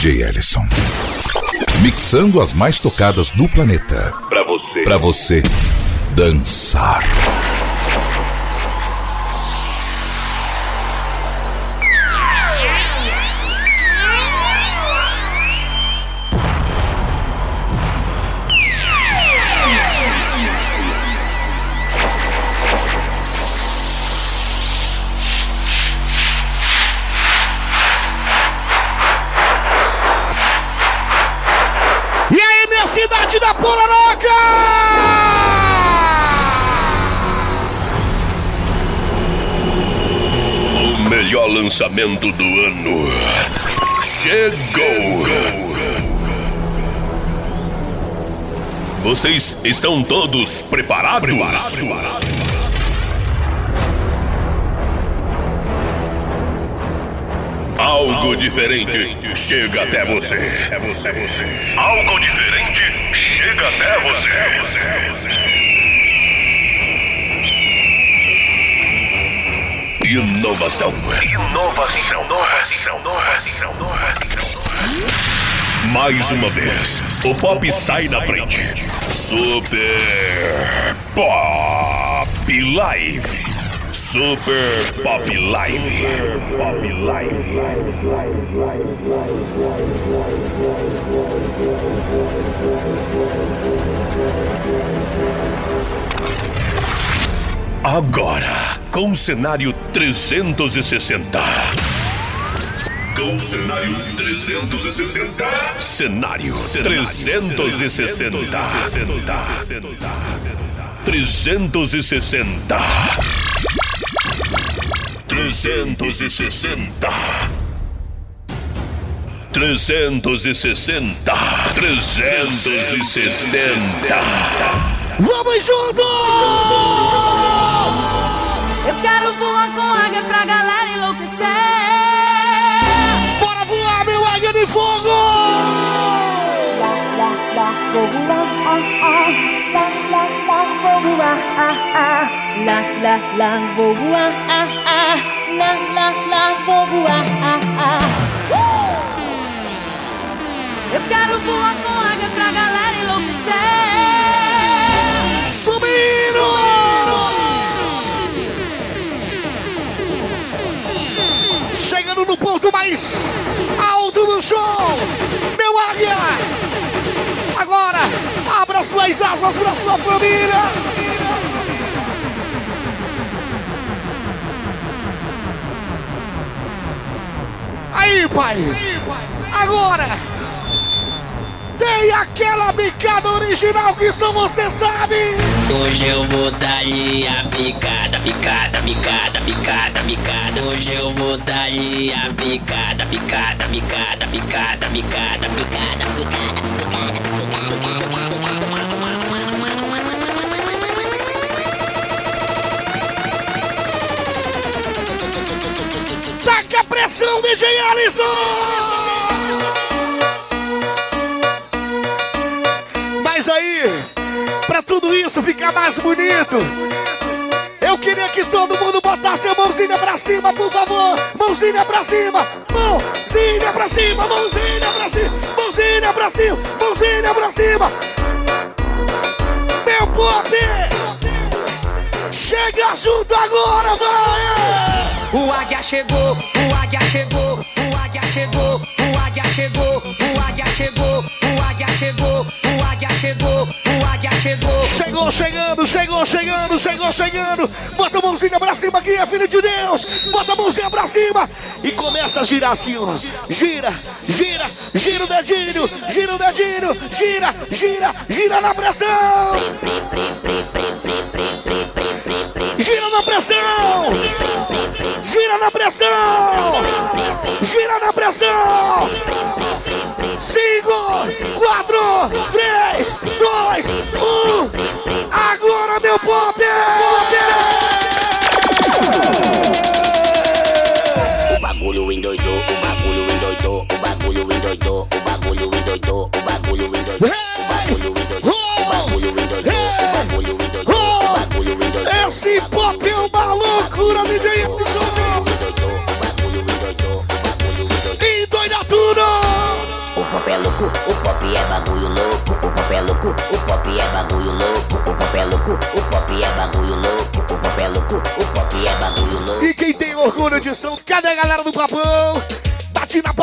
DJ Ellison. Mixando as mais tocadas do planeta. Pra você. Pra você dançar. Lançamento do ano. Chegou! Vocês estão todos preparados? Algo diferente chega até você. Algo diferente chega até você. Inovação. Inovação. Inovação. Inovação. Mais uma vez, o pop sai na frente. Super Pop Live. Super Pop Live. Super Pop Live. Agora, com cenário 360. Com cenário 360. Cenário 360. 360. 360. 360. 360. Vamos juntos! Eu quero voar com águia pra galera enlouquecer. Bora voar, meu águia de fogo! Ah, ah, lá, lá, lá, vou voar, ah, ah, lá, lá, lá, vou voar, ah, ah, ah, ah. Uh! Eu quero voar com águia pra galera enlouquecer. Chegando no ponto mais alto do show, meu águia! Agora, abra suas asas para sua família! Aí, pai! Agora! Tem aquela bicada original que só você sabe! Hoje eu vou dar-lhe a picada, picada, picada, picada, picada. Hoje eu vou dar-lhe a picada, picada, picada, picada, picada, picada, picada, picada, Taca a pressão, DJ Alisson! Tudo isso ficar mais bonito, eu queria que todo mundo botasse a mãozinha pra cima, por favor! Mãozinha pra cima! Mãozinha pra cima! Mãozinha pra cima! Mãozinha pra cima! Mãozinha pra cima! Meu pop! Chega junto agora, vai! O águia chegou, o águia chegou, o águia chegou, o águia chegou, o águia chegou, o águia chegou, o águia chegou, águia chegou. Chegou chegando, chegou chegando, chegou chegando. Bota a mãozinha pra cima, quem é filho de Deus. Bota a mãozinha pra cima e começa a girar assim, ó. Gira, gira, gira o dedinho, gira o dedinho, gira, gira, gira na pressão. Gira na pressão. Gira na pressão. Gira na pressão. Cinco, quatro, três,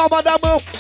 palma da mão.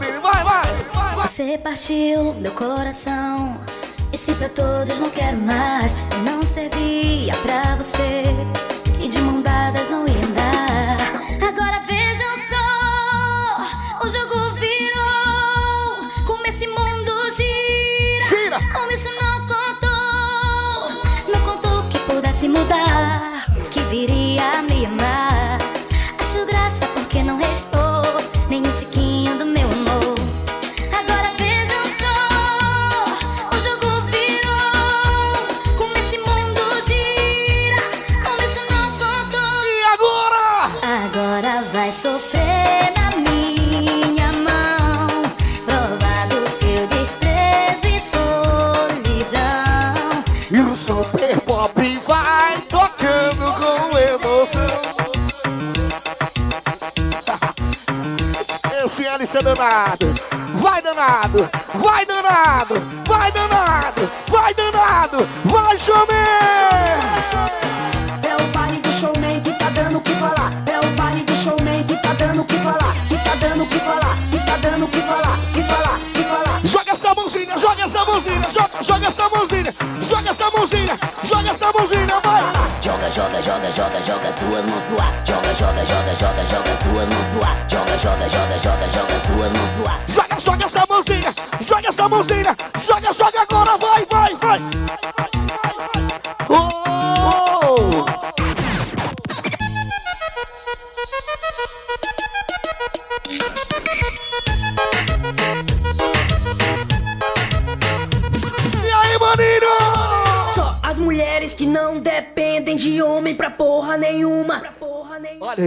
Vai, vai, vai. Você partiu meu coração. E se pra todos não quero mais, não servia pra você. E de mão dadas não ia andar. Agora vejam só, o jogo virou. Como esse mundo gira. Gira. Como isso não contou. Não contou que pudesse mudar. É danado. Vai danado, vai danado, vai danado, vai danado, vai chover! É o baile do showman que tá dando o que falar. É o baile do showman que tá dando o que falar. Que tá dando o que falar. Que tá dando o que falar. Que falar, que falar. Joga essa mãozinha, joga essa mãozinha, joga, joga essa mãozinha, joga essa mãozinha, joga essa mãozinha, vai! Joga, joga, joga, joga, joga as duas mãos pro ar. Joga, joga, joga, joga, joga as duas mãos pro ar. Joga, joga, joga, joga, joga as duas mãos pro ar. Joga, joga essa mãozinha, joga essa mãozinha, joga, joga agora,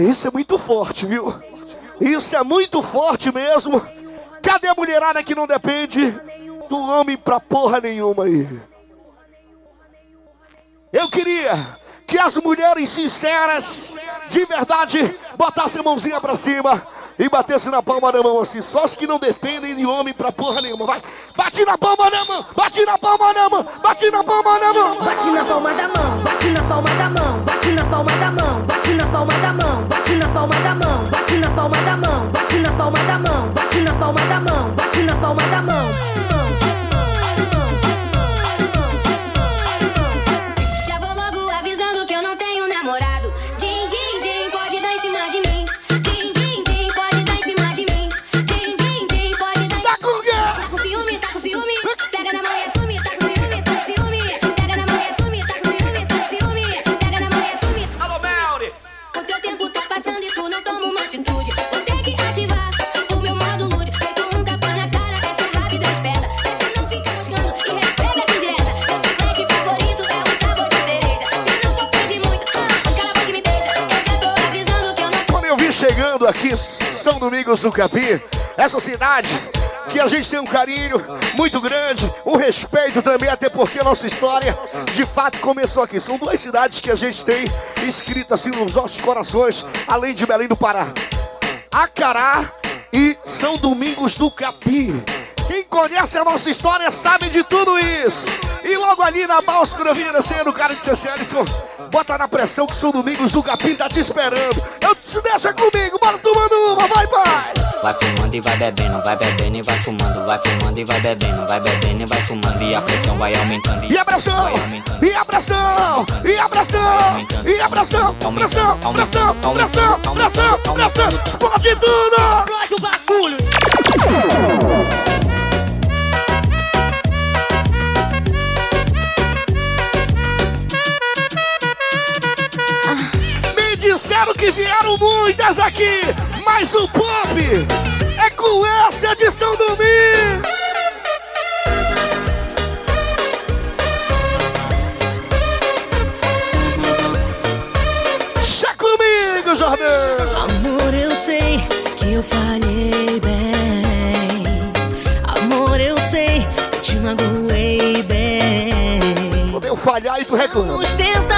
isso é muito forte, viu? Isso é muito forte mesmo. Cadê a mulherada que não depende do homem pra porra nenhuma aí? Eu queria que as mulheres sinceras, de verdade, botassem a mãozinha pra cima e batessem na palma da mão assim. Só os que não dependem de homem pra porra nenhuma. Vai, bate na palma da mão, bate na palma da mão, bate na palma da mão. Bate na palma da mão, bate na palma da mão, bate na palma da mão, bate na palma da mão, bate na palma da mão, bate na palma da mão, bate na palma da mão, bate na palma da mão, bate na palma da mão. Domingos do Capim, essa cidade que a gente tem um carinho muito grande, um respeito também, até porque a nossa história de fato começou aqui. São duas cidades que a gente tem escritas assim nos nossos corações, além de Belém do Pará. Acará e São Domingos do Capim. Quem conhece a nossa história sabe de tudo isso. E logo ali na Bálscara sendo o cara de Alisson, bota na pressão que são domingos do Capim tá te esperando. Eu te deixa comigo, bora tomando uma, vai, vai. Vai fumando e vai bebendo, vai bebendo e vai fumando, vai fumando e vai bebendo, vai bebendo e vai fumando e a pressão vai aumentando. E a pressão, e a pressão, e a pressão, e a pressão, pressão, pressão, pressão, pressão, pressão, explode tudo! Explode o bagulho. Disseram que vieram muitas aqui, mas o pop é com essa edição do Mi. Chá comigo, Jordão. Amor, eu sei que eu falhei bem. Amor, eu sei que te magoei bem. Quando eu falhar e tu reclama. Vamos tentar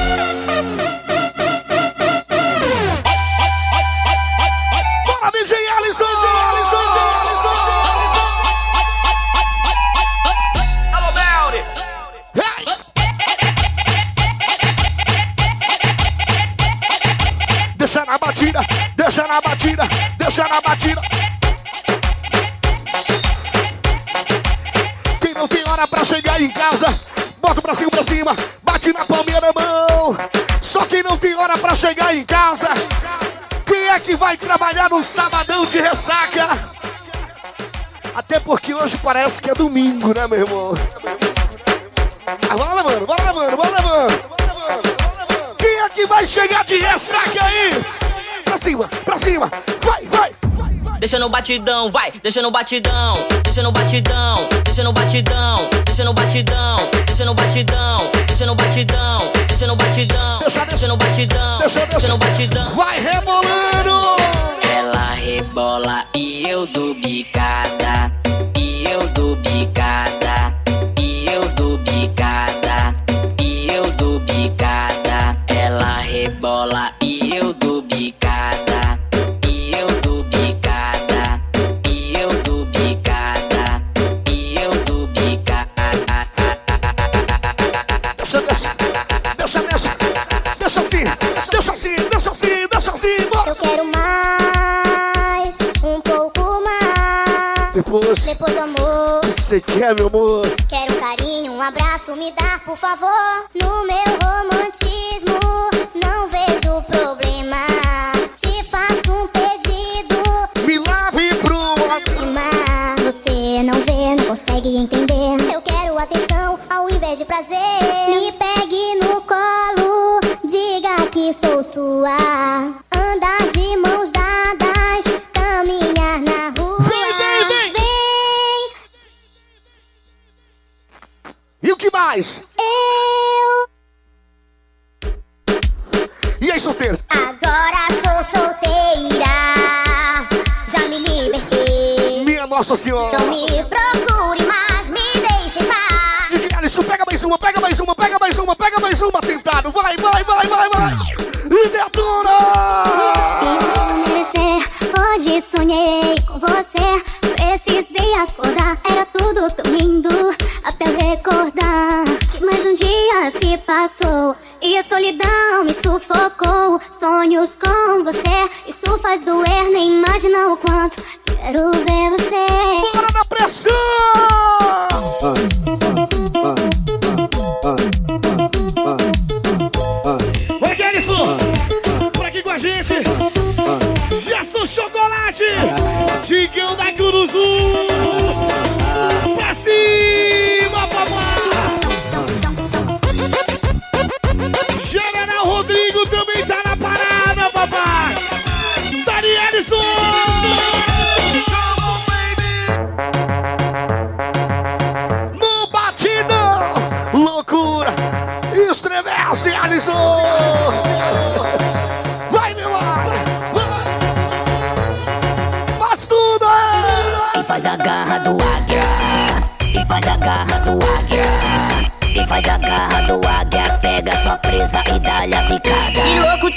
Deixa na batida, deixa na batida, deixa na batida. Quem não tem hora pra chegar em casa, bota pra cima, pra cima, bate na palmeira da mão. Só quem não tem hora pra chegar em casa, quem é que vai trabalhar no sabadão de ressaca? Até porque hoje parece que é domingo, né, meu irmão? Ah, bora lá, mano, bora lá, mano, bora lá, mano. É que vai chegar de ressaca aí? Pra cima, pra cima, vai, vai. Deixa no batidão, vai, deixa no batidão, deixa no batidão, deixa no batidão, deixa no batidão, deixa no batidão, deixa no batidão, deixa no batidão, Deixa, no batidão, deixa no batidão. Vai rebolando. Ela rebola e eu dou bicada. Depois, Depois do amor, o que você quer, meu amor? quero um carinho, um abraço, me dar, por favor. No meu romantismo, não vejo problema. Te faço um pedido, Me lave pro Mas você não vê, não consegue entender. Eu quero atenção ao invés de prazer.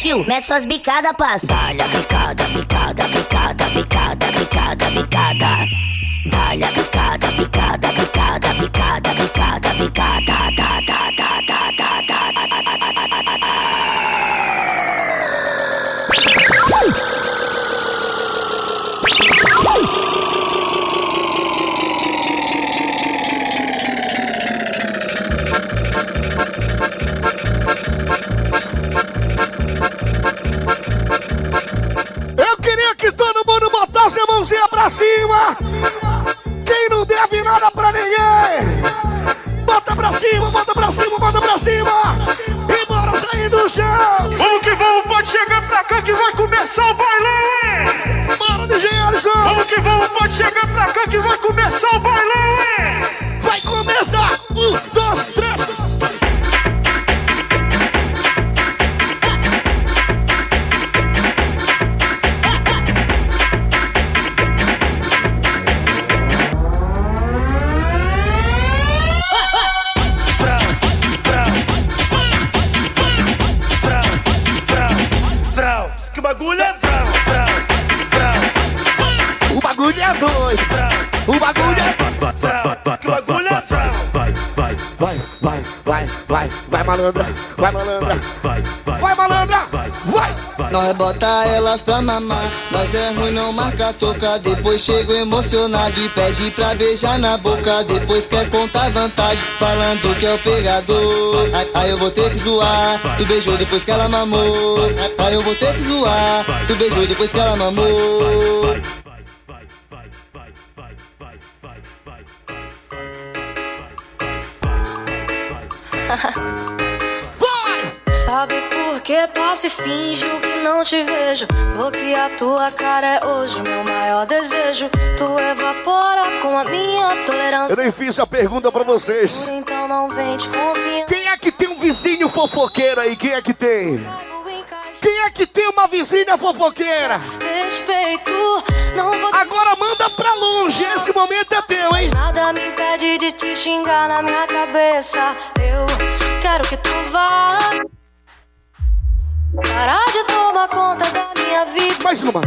Tio, mete suas bicadas, passa. Dá-lhe a bicada, bicada, bicada, bicada, bicada, bicada. Dá-lhe a bicada, bicada, bicada, bicada, bicada, malandra! Vai, malandra! Vai, malandra! Vai! Nós bota elas pra mamar, nós é ruim, não marca toca. Depois chego emocionado e pede pra beijar na boca. Depois quer contar vantagem, falando que é o pegador. Aí, aí eu vou ter que zoar, tu beijou depois que ela mamou. Aí eu vou ter que zoar, tu beijou depois que ela mamou. Sabe passo e finjo que não te vejo? Bloquear tua cara é hoje o meu maior desejo. Tu evapora com a minha Eu tolerância. nem fiz a pergunta pra vocês. Então não vem te. Quem é que tem um vizinho fofoqueiro aí? Quem é que tem? Quem é que tem uma vizinha fofoqueira? Respeito, não vou Agora manda pra longe, esse momento é teu, hein? Nada me impede de te xingar na minha cabeça. Eu quero que tu vá. Mais uma.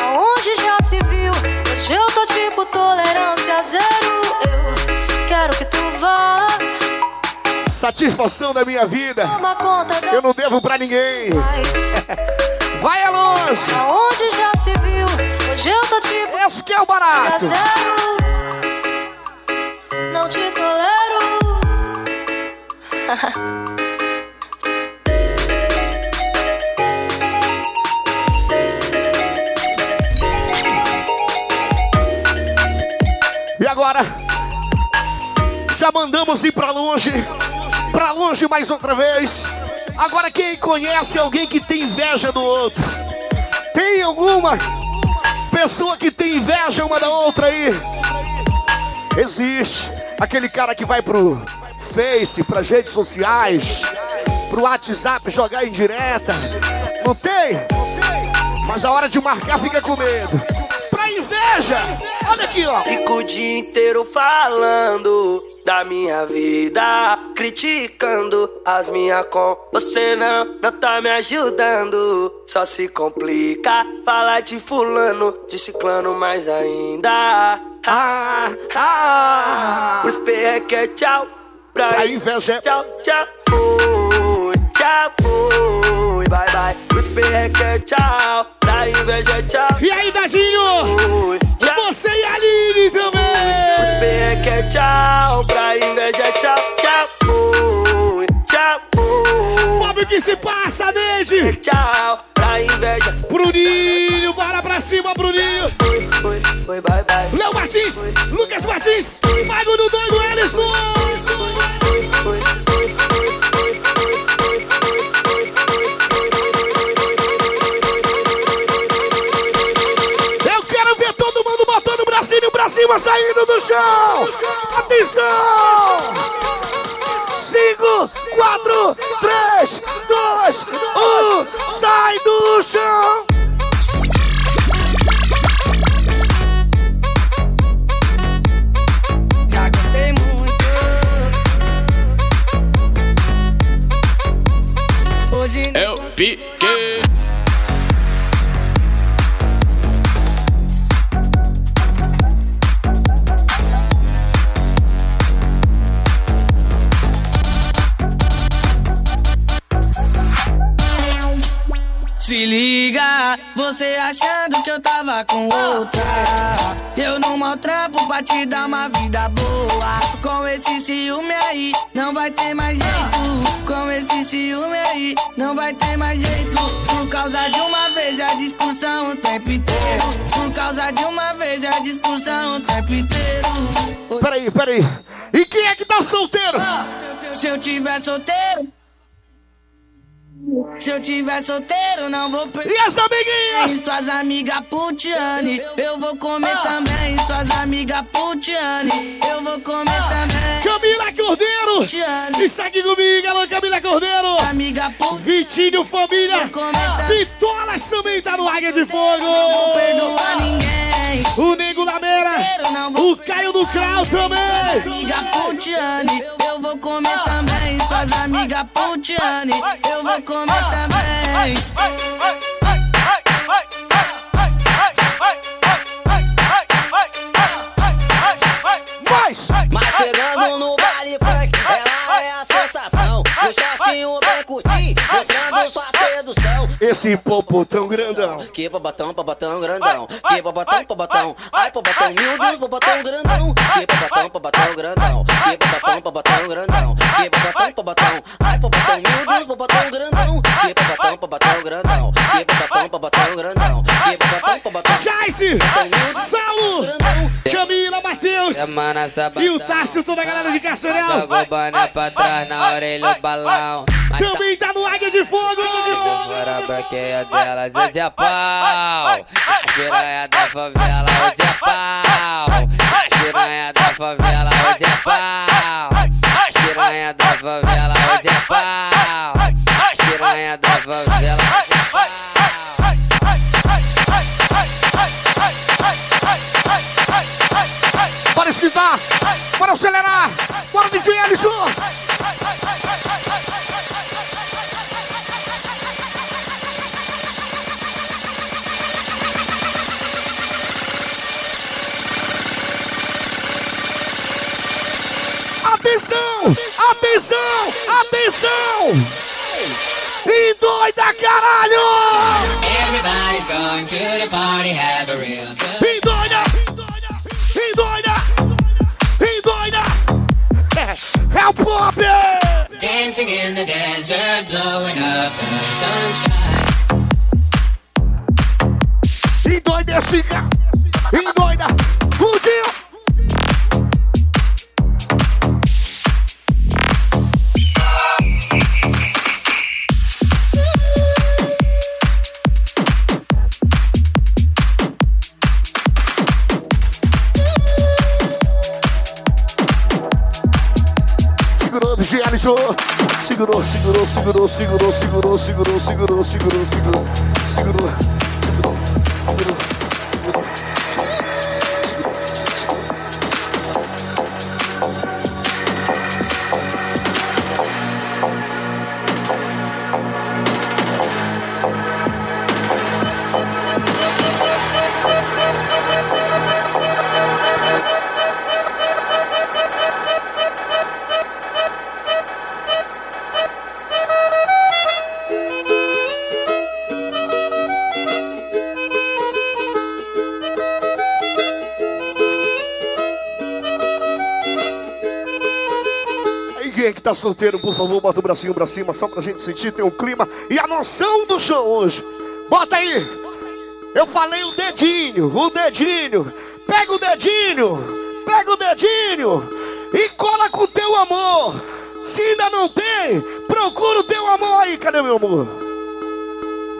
Aonde já se viu? Hoje eu tô tipo tolerância zero. Eu quero que tu vá. Satisfação da minha vida. Eu não devo pra ninguém. Vai. Vai é longe. Aonde já se viu? Hoje eu tô tipo Esse que é o barato. zero. Não te tolero. Já mandamos ir pra longe. Pra longe mais outra vez. Agora quem conhece alguém que tem inveja do outro? Tem alguma pessoa que tem inveja uma da outra aí? Existe. Aquele cara que vai pro Face, pras redes sociais, pro WhatsApp jogar em direta. Não tem? Mas a hora de marcar fica com medo. Pra inveja! Olha aqui, ó. Fico o dia inteiro falando da minha vida, criticando as minhas com. Você não, não tá me ajudando. Só se complica falar de fulano, de ciclano mais ainda. Ah, ah. Os é tchau, pra, Pra inveja é- tchau, tchau. Fui, tchau, fui, bye bye. Os é tchau, pra inveja é tchau. E aí, Dadinho? Fui, é tchau, tchau. Fui, tchau, fui. Sabe o que se passa, Neide? Tchau, pra inveja. Bruninho, bora pra cima, Bruninho! Fui, fui, fui, bye bye. Léo Martins, Lucas Martins, Mago do Doido, Ellison! Fui, Eu quero ver todo mundo botando o bracinho pra cima, saindo do chão! Atenção! 4, 3, 2, 1, sai do chão! Você achando que eu tava com outra. Eu não maltrapo pra te dar uma vida boa. Com esse ciúme aí, não vai ter mais jeito. Com esse ciúme aí, não vai ter mais jeito. Por causa de uma vez a discussão o tempo inteiro. Por causa de uma vez a discussão o tempo inteiro. Peraí, peraí. E quem é que tá solteiro? Se eu tiver solteiro. Se eu tiver solteiro, não vou perder. E as amiguinhas? Suas amigas putiane. Eu vou comer também. Suas amigas putiane. Eu vou comer também. Camila Cordeiro! E segue comigo, alô Camila Cordeiro! Amiga Vitinho Família! Vitolas também tá no Águia de Fogo! Não vou perdoar ninguém. O Nego Lameira! O Caio do Crau também! Amiga putiane. Eu vou comer também. Suas amigas putiane. Eu vou comer também. Mais! Mas chegando no baile funk, ela é a sensação. O chatinho bem curtir, mostrando sua sedução. Esse popô tão grandão. Que babotão, babotão grandão. Que babotão, babotão. Ai, babotão, meu Deus, babotão grandão. Que babotão, babotão grandão. Que babotão, babotão grandão. Que babotão, babotão. Ai, babotão, meu Deus, babotão, babotão grandão. Que babotão, babotão grandão. Que babotão, babotão. Jace! Saulo! Camila, Matheus! E o Tássio, toda a galera de Caçorel! Jogou o boné pra trás na orelha o balão. Também tá no Águia de Fogo! Agora a branqueia dela, hoje é pau. A piranha da favela, hoje é pau. A piranha da favela, hoje é pau. A piranha da favela, hoje é pau. Piranha da favela. Bora esquivar! Bora acelerar! Bora DJ Alisson! Atenção! Atenção! Atenção! E doida, caralho! Everybody's going to the party, have a real good E doida! E doida! E doida! É, é o pop! Dancing in the desert, blowing up the sunshine. E doida é cigarro! E doida! Fugiu! DJ Alisson! Segurou, segurou, segurou, segurou, segurou, segurou, segurou, segurou, segurou, segurou. Aí quem tá solteiro, por favor, bota o bracinho pra cima, só pra gente sentir, ter um clima e a noção do show hoje. Bota aí! Eu falei o dedinho, o dedinho. Pega o dedinho, pega o dedinho e cola com o teu amor. Se ainda não tem, procura o teu amor aí. Cadê meu amor?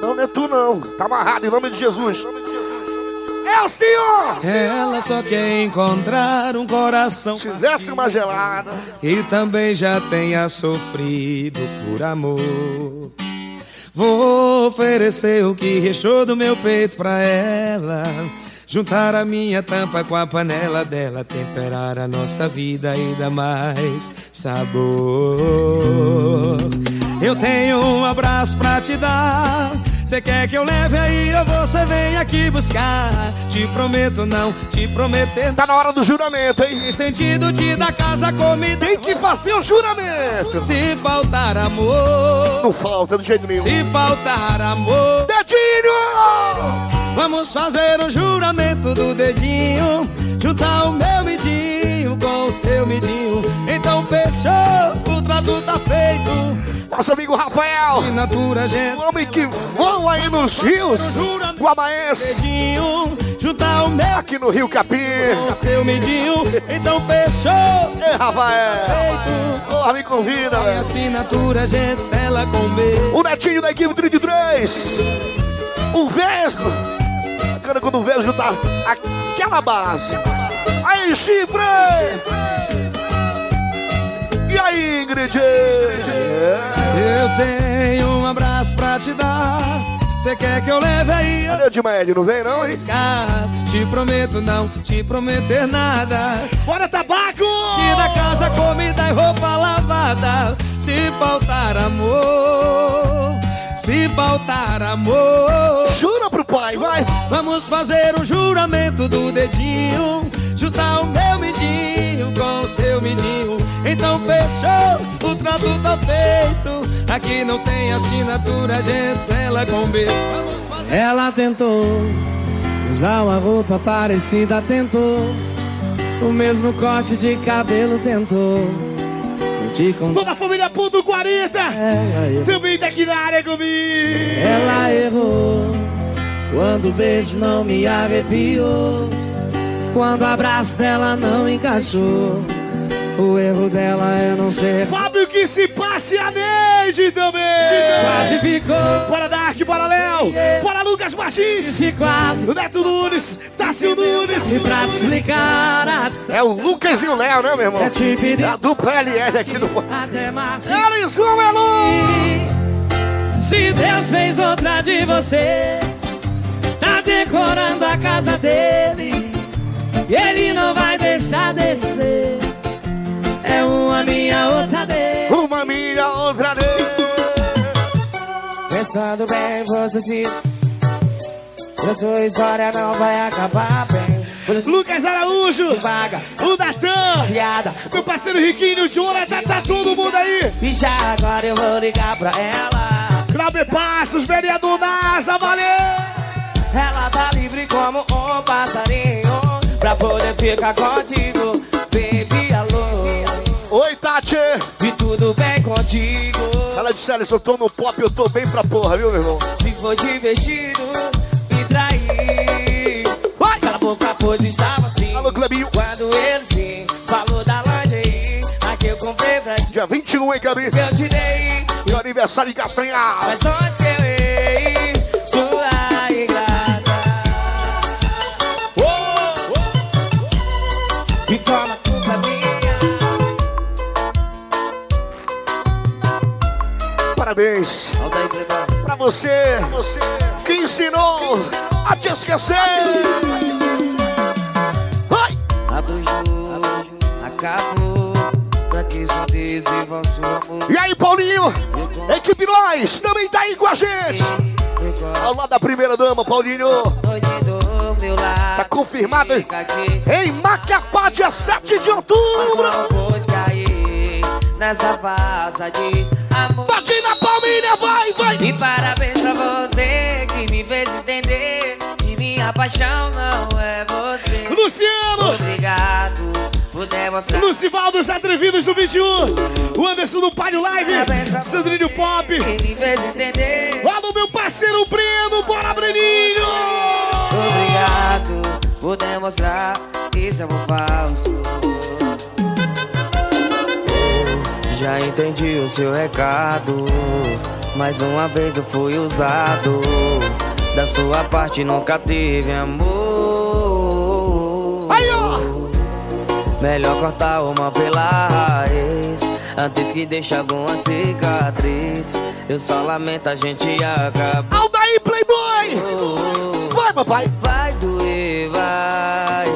Não, não é tu não. Tá amarrado em nome de Jesus. É o senhor! Ela só quer encontrar um coração. Tivesse uma gelada. E também já tenha sofrido por amor. Vou oferecer o que restou do meu peito pra ela. Juntar a minha tampa com a panela dela, temperar a nossa vida e dar mais sabor. Eu tenho um abraço pra te dar. Cê quer que eu leve aí ou você vem aqui buscar? Te prometo não, te prometer. Tá na hora do juramento, hein? Em sentido de dar casa, comida. Tem que fazer o juramento. Se faltar amor. Não falta do jeito nenhum. Se faltar amor. Dedinho! Vamos fazer o juramento do dedinho. Juntar o meu midinho com o seu midinho. Então fechou, o trato tá feito. Nosso amigo Rafael. Assinatura, gente. O homem que voa aí nos rios. Guamaense. Juntar o meu. Aqui no Rio Capim. Com o seu midinho. Então fechou. Ei, Rafael. Feito. Porra, me convida. Assinatura, gente, sela com B. O netinho da equipe 33. O Vesgo. Bacana quando o Vesgo tá aquela base. Aí, chifre! E aí, Ingrid? Eu tenho um abraço pra te dar. Cê quer que eu leve aí? Cadê o Dimaed? Não vem não, hein? Te prometo não, te prometer nada. Bora, tabaco! Te da casa, comida e roupa lavada. Se faltar amor, se faltar amor. Jura pro pai, vai! Vamos fazer o juramento do dedinho. Juntar o meu midinho com o seu midinho. Então fechou, o trato tá feito. Aqui não tem assinatura, a gente sela com beijo. Ela tentou usar uma roupa parecida, tentou. O mesmo corte de cabelo tentou. Toda a família Ponto 40 também tá aqui na área comigo. Ela errou quando o beijo não me arrepiou. Quando o abraço dela não encaixou. O erro dela é não ser. Fábio que se passe a Neide também. Quase ficou. Bora Dark, bora Léo. Bora Lucas Martins. Se quase. Neto Nunes. Tássio Nunes. E pra te explicar. É o Lucas e o Léo, né, meu irmão? É te pedir. A dupla LR aqui do. Até mais. Eles vão, Se Deus fez outra de você, tá decorando a casa dele. E ele não vai deixar descer. É uma minha, outra dele. Uma minha, outra dele. Pensando bem, você se. A sua história não vai acabar bem. Lucas Araújo, vaga, o Natan, Ciada, meu parceiro Riquinho, o Jonathan, tá todo mundo aí. E já agora eu vou ligar pra ela. Cláudio Passos, vereador NASA, valeu! Ela tá livre como um passarinho pra poder ficar contigo, baby. Oi, Tati! E tudo bem contigo? Ela disse, Alisson, eu tô no pop, eu tô bem pra porra, viu, meu irmão? Se for divertido, me trair. Vai! Cala a boca, pois estava assim. Alô, Clebinho. Quando ele sim falou da lingerie, aqui eu comprei pra ti. Dia 21, hein, Gabi? Eu te dei. Meu aniversário de Castanhal. Mas onde que eu errei? Parabéns pra você, que ensinou a te esquecer. Vai! E aí, Paulinho? Equipe Nós também tá aí com a gente. Ao lado da primeira dama, Paulinho. Tá confirmado em Macapá, dia 7 de outubro. Nessa vaza de amor. Bate na palminha, vai, vai. E parabéns pra você que me fez entender que minha paixão não é você. Luciano! Obrigado por demonstrar. Lucivaldo, os atrevidos do 21. O Anderson do Palio Live. Sandrinho Pop. Que me fez entender. Alô, meu parceiro Breno. Bora, Breninho! Obrigado por demonstrar que isso é um falso. Já entendi o seu recado. Mais uma vez eu fui usado. Da sua parte nunca tive amor. Aí, ó. Melhor cortar uma pela raiz. Antes que deixe alguma cicatriz. Eu só lamento a gente acabar. Aldaí, Playboy! Vai, papai! Vai doer, vai.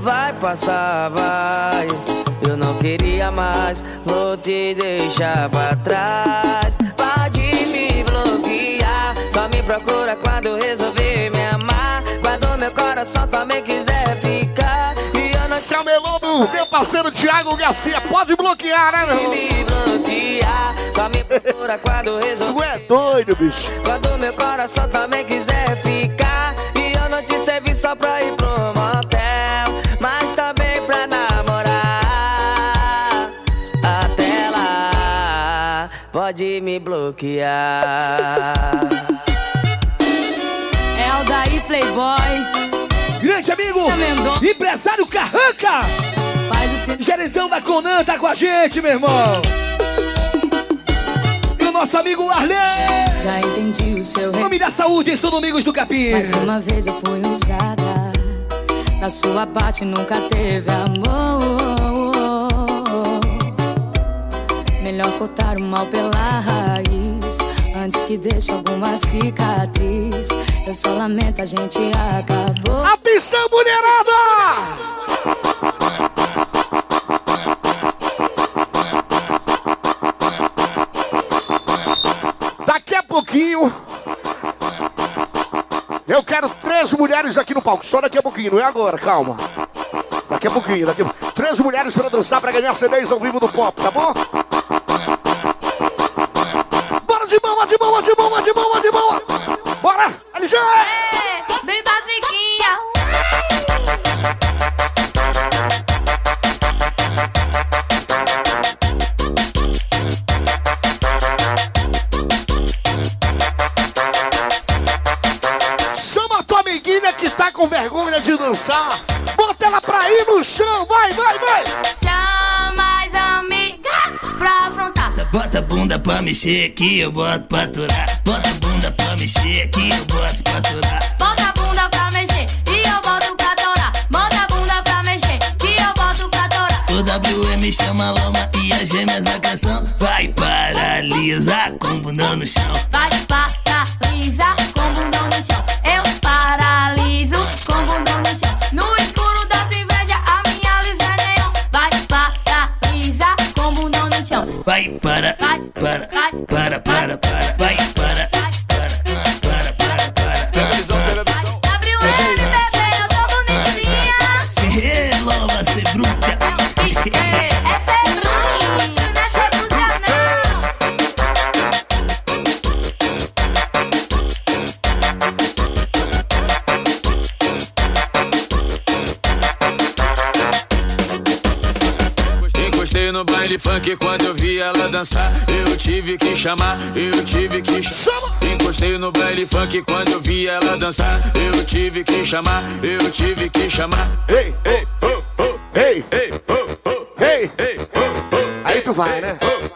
Vai passar, vai não queria mais Vou te deixar pra trás. Pode me bloquear Só me procura quando resolver me amar. Quando meu coração também quiser ficar. E eu não Se é o meu parceiro Thiago Garcia, pode bloquear, né, meu irmão? me bloquear Só me procura quando resolver. Tu é doido, bicho. Quando meu coração também quiser ficar. E eu não te servi só pra ir Pode me bloquear É o daí Playboy. Grande amigo, Mendonça. empresário Carranca. Faz Gerentão da Conan tá com a gente, meu irmão. E o nosso amigo Arley. Já entendi o seu Nome da saúde, São Domingos do Capim. Mais uma vez eu fui usada. Da sua parte nunca teve amor. Melhor cortar o mal pela raiz. Antes que deixe alguma cicatriz. Eu só lamento, a gente acabou. Atenção, mulherada! Daqui a pouquinho. Eu quero três mulheres aqui no palco. Só daqui a pouquinho, não é agora, calma. Daqui a pouquinho, daqui a... Três mulheres para dançar para ganhar CDs ao vivo do pop, tá bom? Boa, de boa! Bora! LG! Bem basiquinha. Chama a tua amiguinha que tá com vergonha de dançar. Bota ela pra ir no chão, vai, vai, vai! Chama Bota a bunda pra mexer que eu boto pra aturar. Bota a bunda pra mexer que eu boto pra aturar. Bota a bunda pra mexer e eu boto pra torar. Bota a bunda pra mexer que eu boto pra torar. O WM chama a loma e as gêmeas a canção. Vai paralisar com o bundão no chão. Vai paralisar chamar, eu tive que chamar. Encostei no baile funk quando eu vi ela dançar. Eu tive que chamar, eu tive que chamar. Ei, ei, oh, oh, ei, ei, oh, oh, ei, ei, oh, oh. Aí tu vai, né? Ei,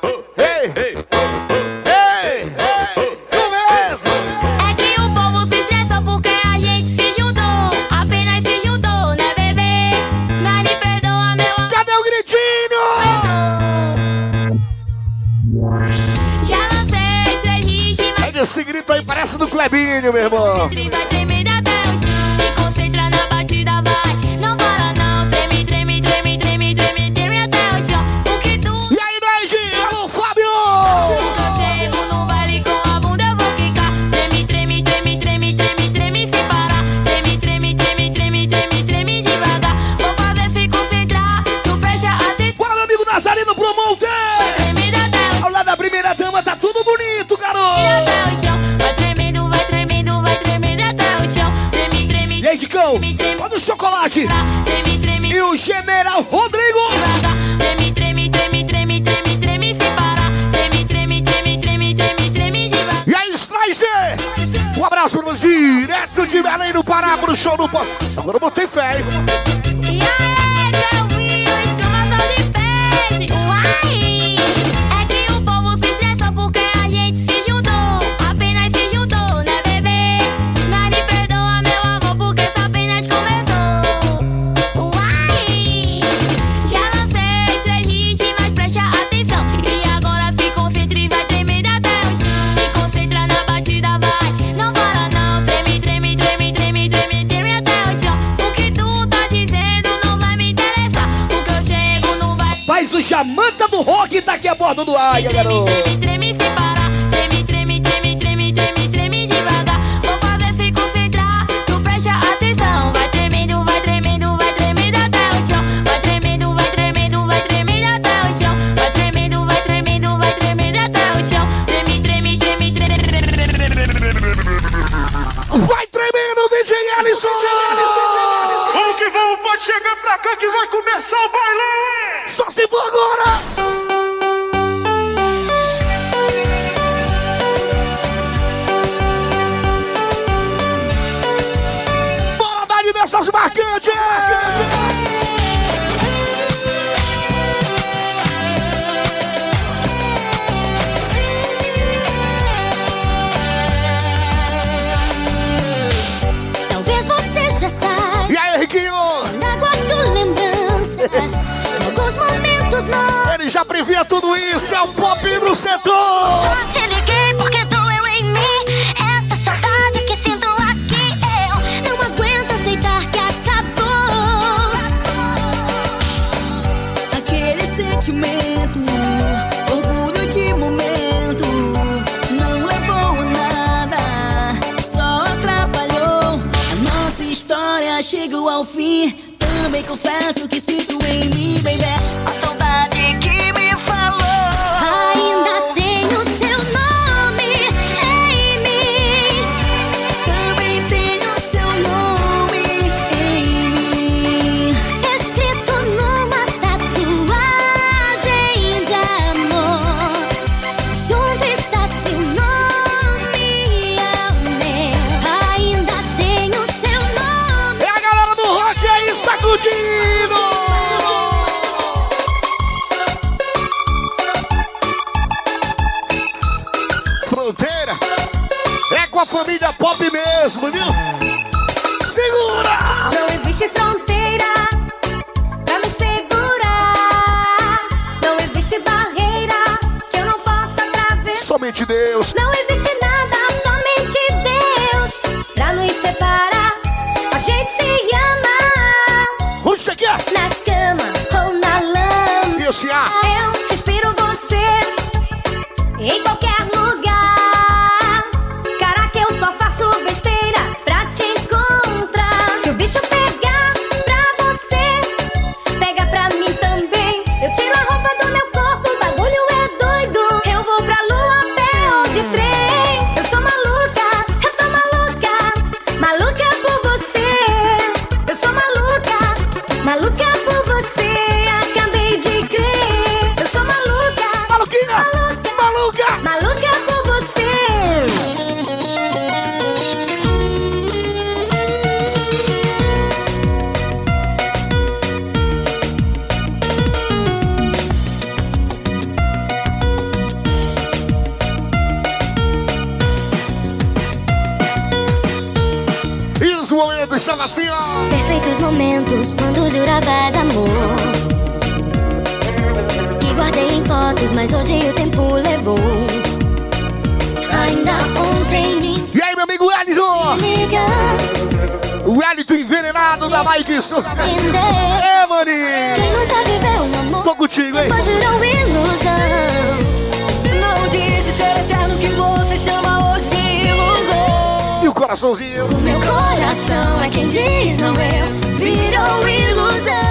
grito aí, parece do Clebinho, meu irmão. Parar. Treme, treme, treme, treme, treme, treme devagar. E aí, Stricer! Um abraço direto de Belém no Pará, pro show do. Agora eu botei fé, hein? manta do rock tá aqui a bordo do águia, garoto. já previa tudo isso, é o pop no setor! top mesmo, viu? Segura! Não existe fronteira pra me segurar. Não existe barreira que eu não possa atravessar. Somente Deus. Não existe nada, somente Deus pra nos separar. A gente se ama. Onde você quer? Na fala assim, ó. Perfeitos momentos quando juravas amor. Que guardei em fotos, mas hoje o tempo levou. Ainda ontem. E aí, meu amigo Wellington? O Wellington envenenado da Mike isso. É, maninho. Quem nunca viveu um amor? Tô contigo, hein? Mas virou ilusão. coraçãozinho. O meu coração é quem diz, não eu. Virou ilusão.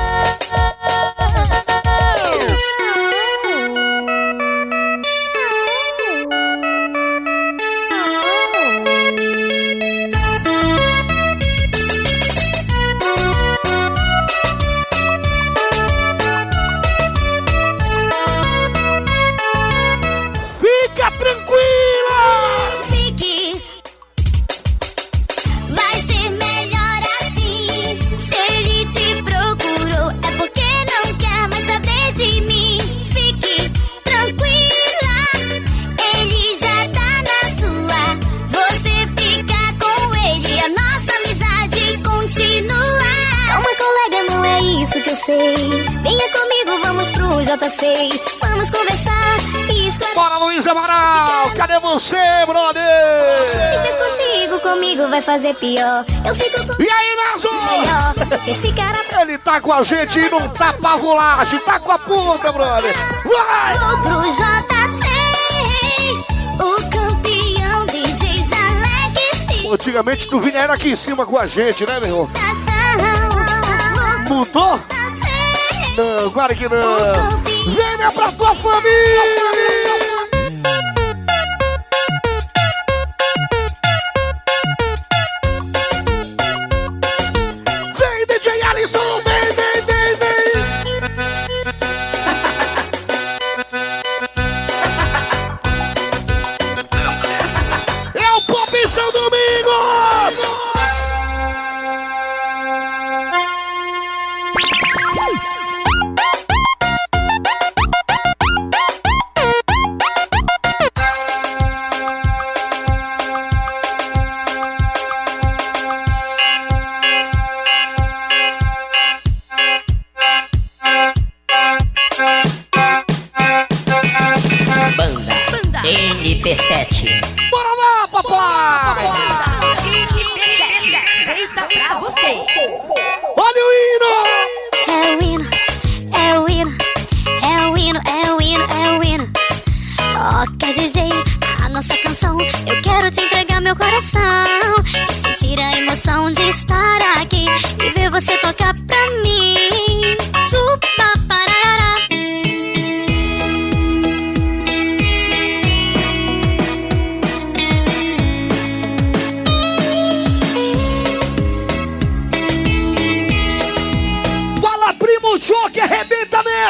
Fazer pior. Eu fico com E aí, Nazo? esse cara Ele tá com a gente e não tá pavulagem, tá com a puta, brother! Vai! pro JC, o campeão DJs Alex Antigamente tu vinha era aqui em cima com a gente, né, meu irmão? Mudou? Não, claro que não. Venha pra tua família!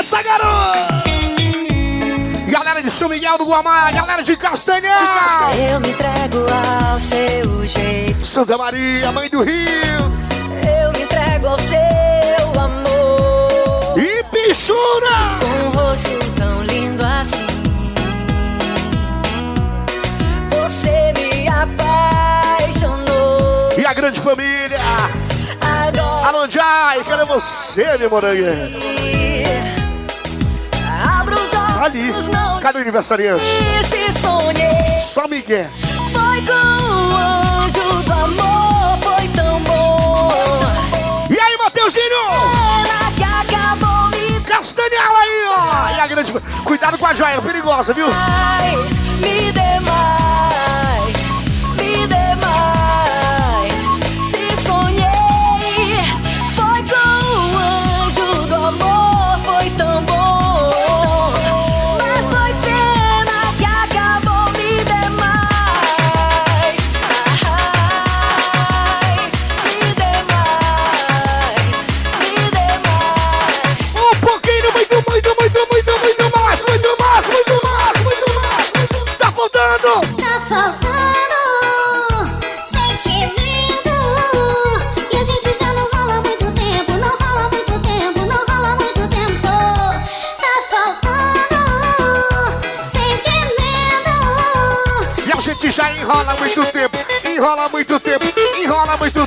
Nessa, garoto! Galera de São Miguel do Guamá, galera de Castanhal! Eu me entrego ao seu jeito. Santa Maria, mãe do Rio! Eu me entrego ao seu amor. E bichura! Com um rosto tão lindo assim. Você me apaixonou. E a grande família! Agora Alô, Jai, cadê você, meu morangue? Ali, cadê o aniversariante? Só Miguel. Foi com o anjo do amor, foi tão bom. E aí, Mateuzinho? Pena que acabou me Castanhal aí, ó! E a grande... Cuidado com a joia, perigosa, viu? mais, me dê enrola muito tempo, enrola muito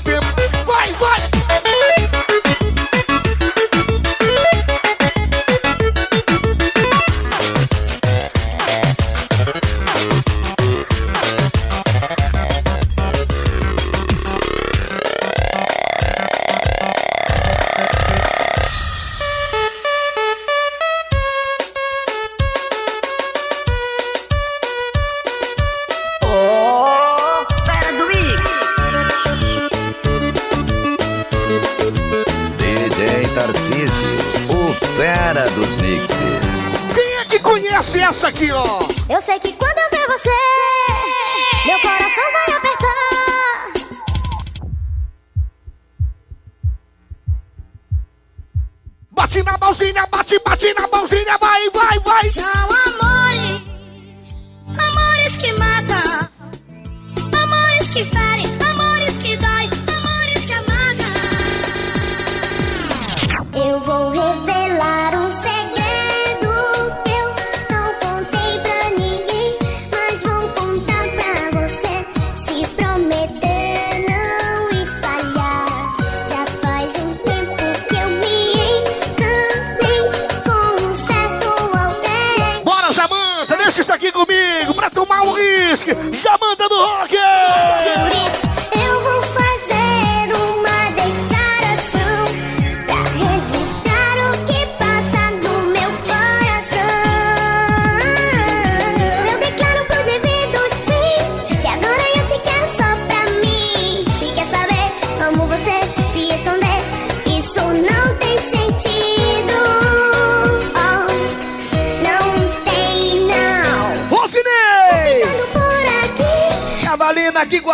uísque. Já manda do rock!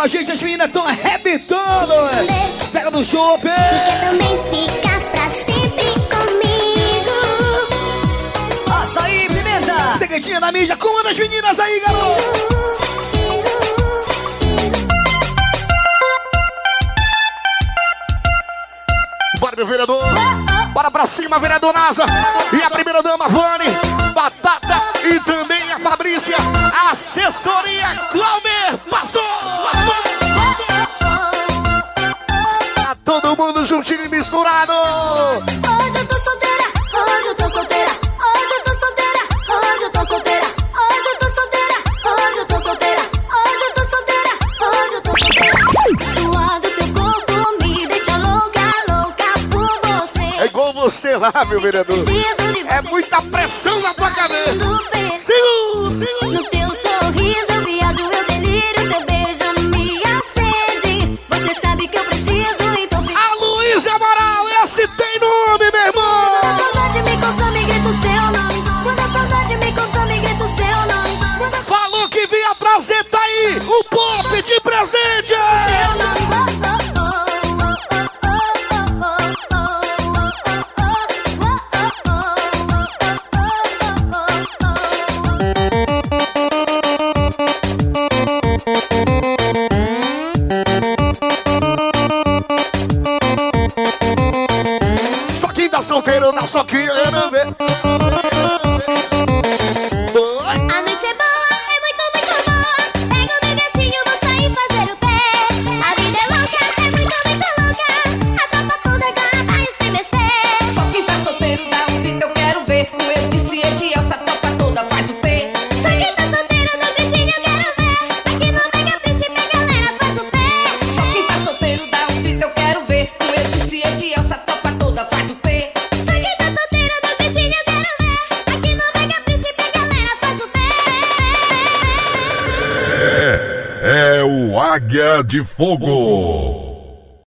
A gente, as meninas estão arrebentando! Fera do chope! Quer também ficar pra sempre comigo. Açaí, pimenta! Segredinha da mídia, comanda as meninas aí, garoto! Bora, meu vereador! Bora pra cima, vereador Nasa! E a primeira dama, Vani, Batata e também a Fabrícia, assessoria Cláudio! Passou! Passou! Passou! Tá todo mundo juntinho e misturado! Hoje eu tô solteira, hoje eu tô solteira, hoje eu tô solteira, hoje eu tô solteira, hoje eu tô solteira, hoje eu tô solteira, hoje eu tô solteira, hoje eu tô solteira. Suado teu corpo me deixa louca, louca por você. É igual você lá, meu vereador. É muita pressão na tua cabeça. Segura, segura. No teu sorriso eu viajo, eu seu nome. Quando a saudade me consome, grito seu nome. Quando Falou que vinha trazer, tá aí! O pop de presente! Quem tá solteiro dá só de Fogo.